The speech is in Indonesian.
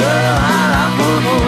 Seharap bunuh